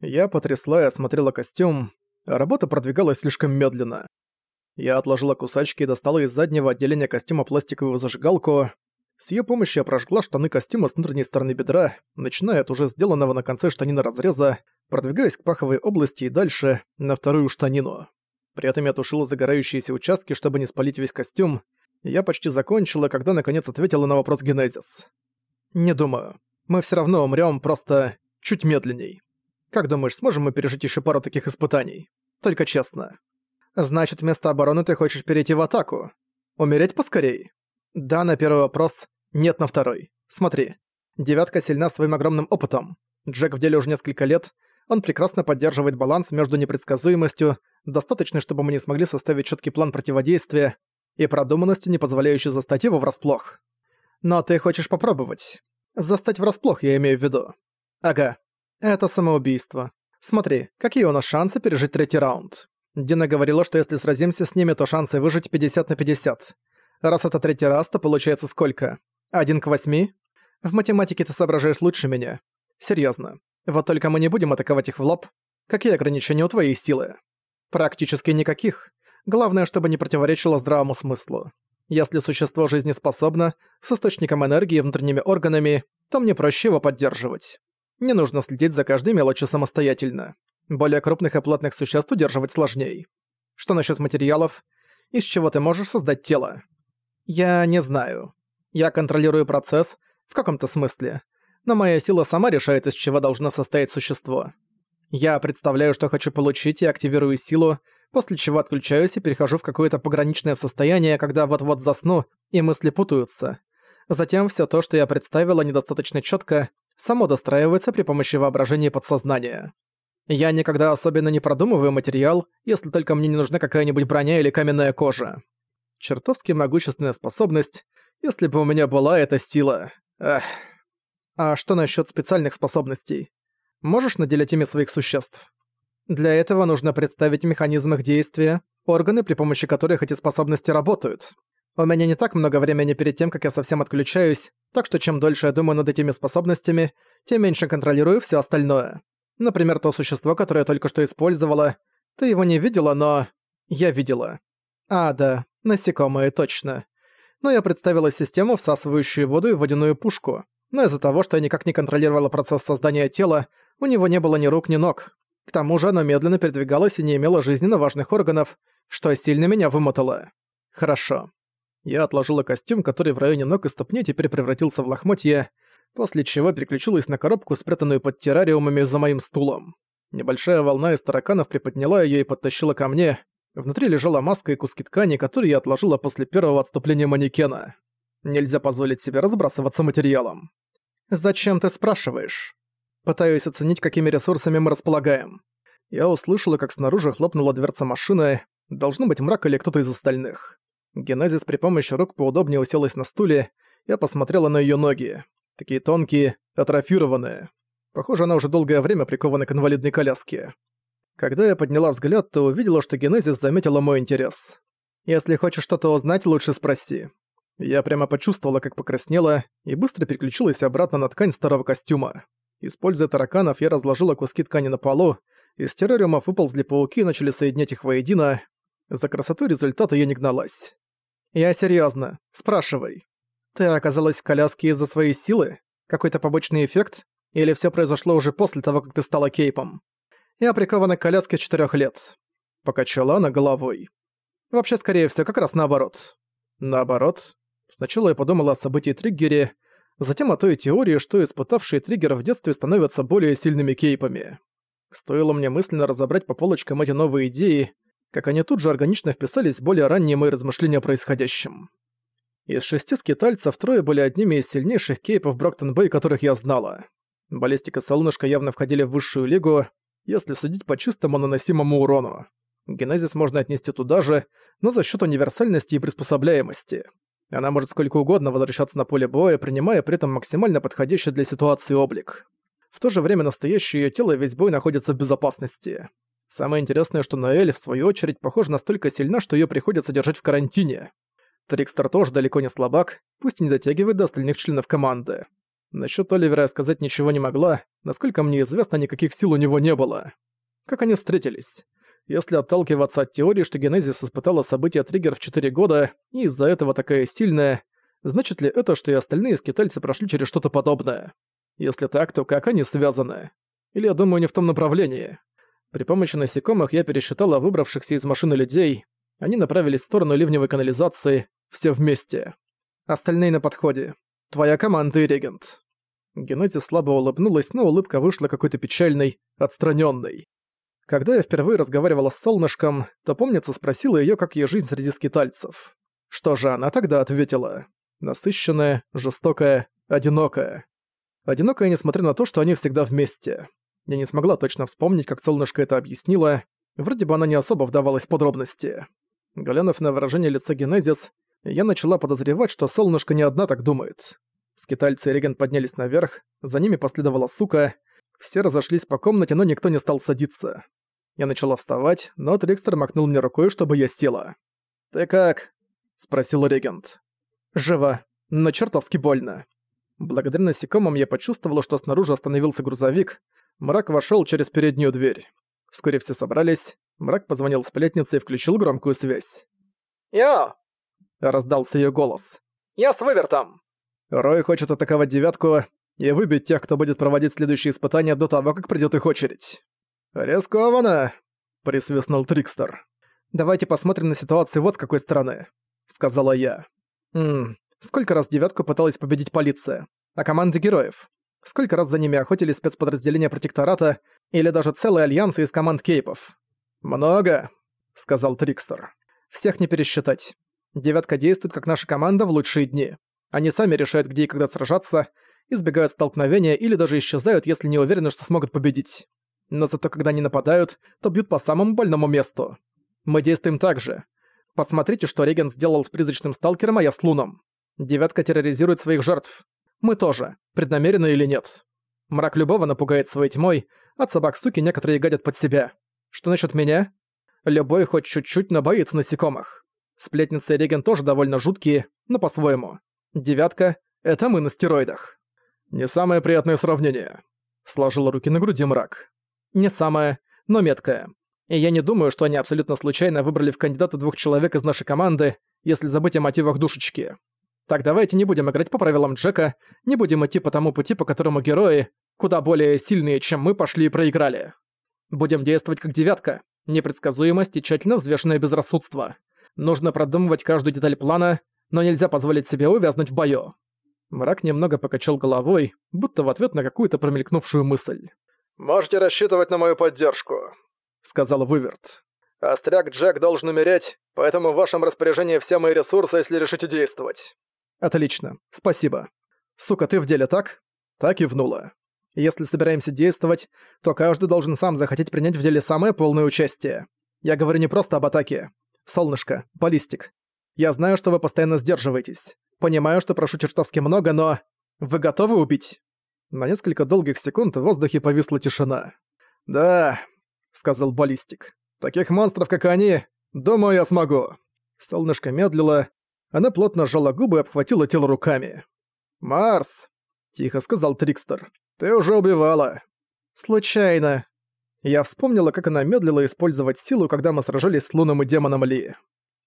Я потрясла и осмотрела костюм, работа продвигалась слишком медленно. Я отложила кусачки и достала из заднего отделения костюма пластиковую зажигалку. С ее помощью я прожгла штаны костюма с внутренней стороны бедра, начиная от уже сделанного на конце штанина разреза, продвигаясь к паховой области и дальше, на вторую штанину. При этом я тушила загорающиеся участки, чтобы не спалить весь костюм. Я почти закончила, когда наконец ответила на вопрос Генезис. «Не думаю. Мы все равно умрем просто чуть медленней. Как думаешь, сможем мы пережить еще пару таких испытаний? Только честно». «Значит, вместо обороны ты хочешь перейти в атаку? Умереть поскорей?» «Да, на первый вопрос. Нет, на второй. Смотри. Девятка сильна своим огромным опытом. Джек в деле уже несколько лет, он прекрасно поддерживает баланс между непредсказуемостью, достаточной, чтобы мы не смогли составить четкий план противодействия, и продуманностью, не позволяющей застать его врасплох. Но ты хочешь попробовать. Застать врасплох, я имею в виду. Ага. Это самоубийство. Смотри, какие у нас шансы пережить третий раунд. Дина говорила, что если сразимся с ними, то шансы выжить 50 на 50. Раз это третий раз, то получается сколько? Один к восьми? В математике ты соображаешь лучше меня. Серьезно. Вот только мы не будем атаковать их в лоб. Какие ограничения у твоей силы? Практически никаких. Главное, чтобы не противоречило здравому смыслу. Если существо жизнеспособно, с источником энергии и внутренними органами, то мне проще его поддерживать. Не нужно следить за каждой мелочью самостоятельно. Более крупных и плотных существ удерживать сложнее. Что насчет материалов? Из чего ты можешь создать тело? Я не знаю. Я контролирую процесс, в каком-то смысле но моя сила сама решает, из чего должно состоять существо. Я представляю, что хочу получить и активирую силу, после чего отключаюсь и перехожу в какое-то пограничное состояние, когда вот-вот засну, и мысли путаются. Затем все то, что я представила недостаточно четко, само достраивается при помощи воображения подсознания. Я никогда особенно не продумываю материал, если только мне не нужна какая-нибудь броня или каменная кожа. Чертовски могущественная способность, если бы у меня была эта сила. Эх. А что насчет специальных способностей? Можешь наделять ими своих существ? Для этого нужно представить механизм их действия, органы, при помощи которых эти способности работают. У меня не так много времени перед тем, как я совсем отключаюсь, так что чем дольше я думаю над этими способностями, тем меньше контролирую все остальное. Например, то существо, которое я только что использовала. Ты его не видела, но... Я видела. А, да, насекомые, точно. Но я представила систему, всасывающую воду и водяную пушку но из-за того, что я никак не контролировала процесс создания тела, у него не было ни рук, ни ног. К тому же оно медленно передвигалось и не имело жизненно важных органов, что сильно меня вымотало. Хорошо. Я отложила костюм, который в районе ног и ступней теперь превратился в лохмотье, после чего переключилась на коробку, спрятанную под террариумами за моим стулом. Небольшая волна из тараканов приподняла её и подтащила ко мне. Внутри лежала маска и куски ткани, которые я отложила после первого отступления манекена. Нельзя позволить себе разбрасываться материалом. «Зачем ты спрашиваешь?» Пытаюсь оценить, какими ресурсами мы располагаем. Я услышала, как снаружи хлопнула дверца машины. Должно быть мрак или кто-то из остальных. Генезис при помощи рук поудобнее уселась на стуле. Я посмотрела на её ноги. Такие тонкие, атрофированные. Похоже, она уже долгое время прикована к инвалидной коляске. Когда я подняла взгляд, то увидела, что Генезис заметила мой интерес. «Если хочешь что-то узнать, лучше спроси. Я прямо почувствовала, как покраснела, и быстро переключилась обратно на ткань старого костюма. Используя тараканов, я разложила куски ткани на полу, из террариумов выползли пауки и начали соединять их воедино. За красоту результата я не гналась. «Я серьёзно. Спрашивай. Ты оказалась в коляске из-за своей силы? Какой-то побочный эффект? Или всё произошло уже после того, как ты стала кейпом? Я прикована к коляске с четырёх лет». Покачала она головой. Вообще, скорее всего, как раз наоборот. Наоборот? Сначала я подумала о событии-триггере, затем о той теории, что испытавшие триггер в детстве становятся более сильными кейпами. Стоило мне мысленно разобрать по полочкам эти новые идеи, как они тут же органично вписались в более ранние мои размышления о происходящем. Из шести скитальцев трое были одними из сильнейших кейпов Броктон-Бэй, которых я знала. Баллистика Солнышка явно входили в высшую лигу, если судить по чистому наносимому урону. Генезис можно отнести туда же, но за счет универсальности и приспособляемости. Она может сколько угодно возвращаться на поле боя, принимая при этом максимально подходящий для ситуации облик. В то же время настоящее её тело весь бой находится в безопасности. Самое интересное, что Наэль, в свою очередь, похоже настолько сильна, что её приходится держать в карантине. Трикстер тоже далеко не слабак, пусть и не дотягивает до остальных членов команды. Насчёт Оливера сказать ничего не могла, Насколько мне известно, никаких сил у него не было. Как они встретились? Если отталкиваться от теории, что Генезис испытала события триггер в 4 года и из-за этого такая сильная, значит ли это, что и остальные скитальцы прошли через что-то подобное? Если так, то как они связаны? Или я думаю не в том направлении? При помощи насекомых я пересчитала выбравшихся из машины людей. Они направились в сторону ливневой канализации, все вместе. Остальные на подходе. Твоя команда и регент. Генезис слабо улыбнулась, но улыбка вышла какой-то печальной, отстраненной. Когда я впервые разговаривала с солнышком, то, помнится, спросила ее, как ей жизнь среди скитальцев. Что же она тогда ответила? Насыщенная, жестокая, одинокая. Одинокая, несмотря на то, что они всегда вместе. Я не смогла точно вспомнить, как солнышко это объяснило. Вроде бы она не особо вдавалась в подробности. Глянув на выражение лица Генезис, я начала подозревать, что солнышко не одна так думает. Скитальцы и Реген поднялись наверх, за ними последовала сука. Все разошлись по комнате, но никто не стал садиться. Я начала вставать, но Трикстер махнул мне рукой, чтобы я села. «Ты как?» — спросил регент. «Жива, но чертовски больно». Благодаря насекомым я почувствовала, что снаружи остановился грузовик. Мрак вошел через переднюю дверь. Вскоре все собрались. Мрак позвонил сплетнице и включил громкую связь. «Я!» — раздался ее голос. «Я с вывертом!» «Рой хочет атаковать девятку и выбить тех, кто будет проводить следующие испытания до того, как придет их очередь». «Рискованно!» — присвистнул Трикстер. «Давайте посмотрим на ситуацию вот с какой стороны», — сказала я. «Ммм, сколько раз девятку пыталась победить полиция? А команды героев? Сколько раз за ними охотились спецподразделения протектората или даже целые альянсы из команд кейпов?» «Много», — сказал Трикстер. «Всех не пересчитать. Девятка действует как наша команда в лучшие дни. Они сами решают, где и когда сражаться, избегают столкновения или даже исчезают, если не уверены, что смогут победить но зато когда они нападают, то бьют по самому больному месту. Мы действуем так же. Посмотрите, что Реген сделал с призрачным сталкером, а я с Луном. Девятка терроризирует своих жертв. Мы тоже, преднамеренно или нет. Мрак любого напугает своей тьмой, от собак суки некоторые гадят под себя. Что насчет меня? Любой хоть чуть-чуть, но боится насекомых. Сплетница и Реген тоже довольно жуткие, но по-своему. Девятка — это мы на стероидах. Не самое приятное сравнение. Сложил руки на груди мрак. Не самая, но меткая. И я не думаю, что они абсолютно случайно выбрали в кандидата двух человек из нашей команды, если забыть о мотивах душечки. Так давайте не будем играть по правилам Джека, не будем идти по тому пути, по которому герои, куда более сильные, чем мы, пошли и проиграли. Будем действовать как девятка, непредсказуемость и тщательно взвешенное безрассудство. Нужно продумывать каждую деталь плана, но нельзя позволить себе увязнуть в бою. Мрак немного покачал головой, будто в ответ на какую-то промелькнувшую мысль. «Можете рассчитывать на мою поддержку», — сказал Выверт. «Остряк Джек должен умереть, поэтому в вашем распоряжении все мои ресурсы, если решите действовать». «Отлично. Спасибо. Сука, ты в деле, так?» Так и внула. «Если собираемся действовать, то каждый должен сам захотеть принять в деле самое полное участие. Я говорю не просто об атаке. Солнышко, баллистик. Я знаю, что вы постоянно сдерживаетесь. Понимаю, что прошу чертовски много, но... Вы готовы убить?» На несколько долгих секунд в воздухе повисла тишина. «Да», — сказал баллистик. «Таких монстров, как они, думаю, я смогу». Солнышко медлило, она плотно сжала губы и обхватила тело руками. «Марс», — тихо сказал Трикстер, — «ты уже убивала». «Случайно». Я вспомнила, как она медлила использовать силу, когда мы сражались с Луном и Демоном Ли.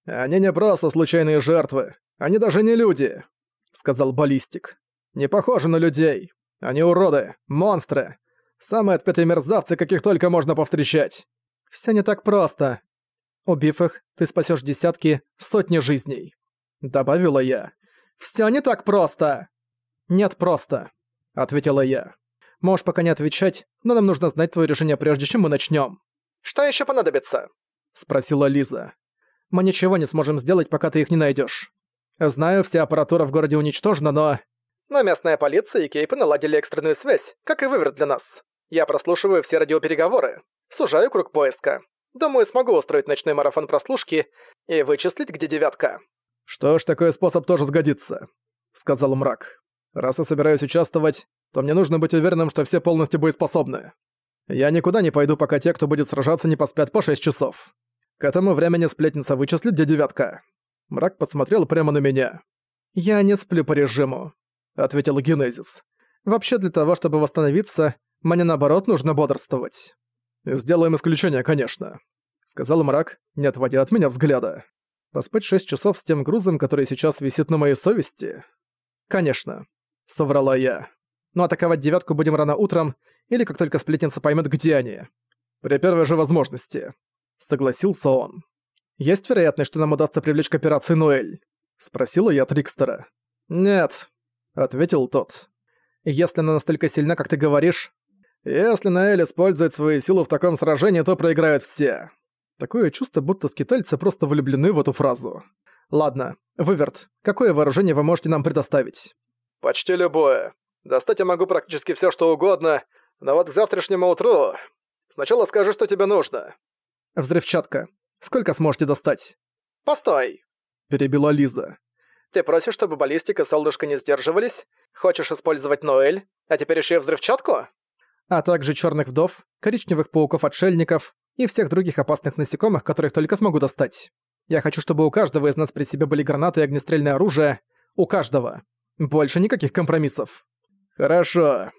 «Они не просто случайные жертвы, они даже не люди», — сказал Баллистик. «Не похожи на людей. Они уроды, монстры. Самые отпетые мерзавцы, каких только можно повстречать. Всё не так просто. Убив их, ты спасёшь десятки, сотни жизней. Добавила я. Всё не так просто. Нет, просто. Ответила я. Можешь пока не отвечать, но нам нужно знать твоё решение прежде, чем мы начнём. Что ещё понадобится? Спросила Лиза. Мы ничего не сможем сделать, пока ты их не найдёшь. Знаю, вся аппаратура в городе уничтожена, но... Но местная полиция и Кейпы наладили экстренную связь, как и выверт для нас. Я прослушиваю все радиопереговоры, сужаю круг поиска. Думаю, смогу устроить ночной марафон прослушки и вычислить, где девятка». «Что ж, такой способ тоже сгодится», — сказал мрак. «Раз я собираюсь участвовать, то мне нужно быть уверенным, что все полностью боеспособны. Я никуда не пойду, пока те, кто будет сражаться, не поспят по 6 часов. К этому времени сплетница вычислит, где девятка». Мрак посмотрел прямо на меня. «Я не сплю по режиму. — ответил Генезис. «Вообще для того, чтобы восстановиться, Мне наоборот нужно бодрствовать. Сделаем исключение, конечно, сказал мрак, не отводя от меня взгляда. Поспать шесть часов с тем грузом, который сейчас висит на моей совести? Конечно, соврала я. Но атаковать девятку будем рано утром, или как только сплетница поймет, где они. При первой же возможности. Согласился он. Есть вероятность, что нам удастся привлечь к операции Ноэль? Спросила я Трикстера. Нет, ответил тот. Если она настолько сильна, как ты говоришь, если Наэль использует свою силу в таком сражении, то проиграют все. Такое чувство, будто скитальцы просто влюблены в эту фразу. Ладно, Выверт, какое вооружение вы можете нам предоставить? Почти любое. Достать я могу практически все, что угодно, но вот к завтрашнему утру... Сначала скажи, что тебе нужно. Взрывчатка. Сколько сможете достать? Постой. Перебила Лиза. Ты просишь, чтобы баллистика и солнышко не сдерживались? Хочешь использовать Ноэль? А теперь еще и взрывчатку? а также черных вдов, коричневых пауков-отшельников и всех других опасных насекомых, которых только смогу достать. Я хочу, чтобы у каждого из нас при себе были гранаты и огнестрельное оружие. У каждого. Больше никаких компромиссов. Хорошо.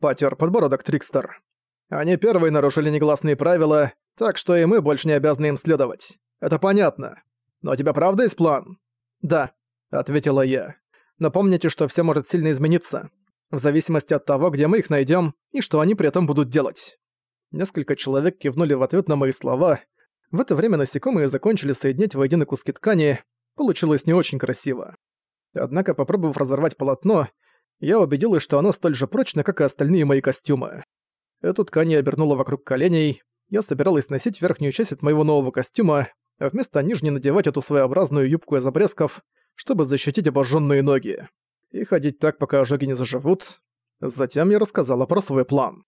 Потер подбородок Трикстер. Они первые нарушили негласные правила, так что и мы больше не обязаны им следовать. Это понятно. Но у тебя правда есть план? Да, ответила я. Но помните, что все может сильно измениться в зависимости от того, где мы их найдем и что они при этом будут делать. Несколько человек кивнули в ответ на мои слова. В это время насекомые закончили соединять воедино куски ткани. Получилось не очень красиво. Однако, попробовав разорвать полотно, я убедилась, что оно столь же прочно, как и остальные мои костюмы. Эту ткань я обернула вокруг коленей. Я собиралась носить верхнюю часть от моего нового костюма, а вместо нижней надевать эту своеобразную юбку из обрезков, чтобы защитить обожженные ноги и ходить так, пока ожоги не заживут. Затем я рассказала про свой план.